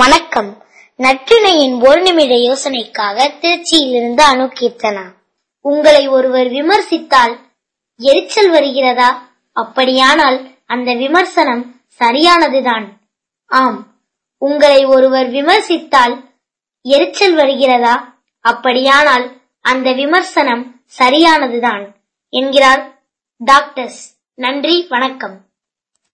வணக்கம். நற்றினையின் ஒரு நிமிட யோசனைக்காக திருச்சியிலிருந்து அணுகீர்த்தனா உங்களை ஒருவர் விமர்சித்தால் எரிச்சல் வருகிறதா? அப்படியானால் அந்த விமர்சனம் சரியானதுதான். ஆம். உங்களை ஒருவர் விமர்சித்தால் எரிச்சல் வருகிறதா? அப்படியானால் அந்த விமர்சனம் சரியானதுதான். என்கிறார் டாக்டர்ஸ். நன்றி வணக்கம்.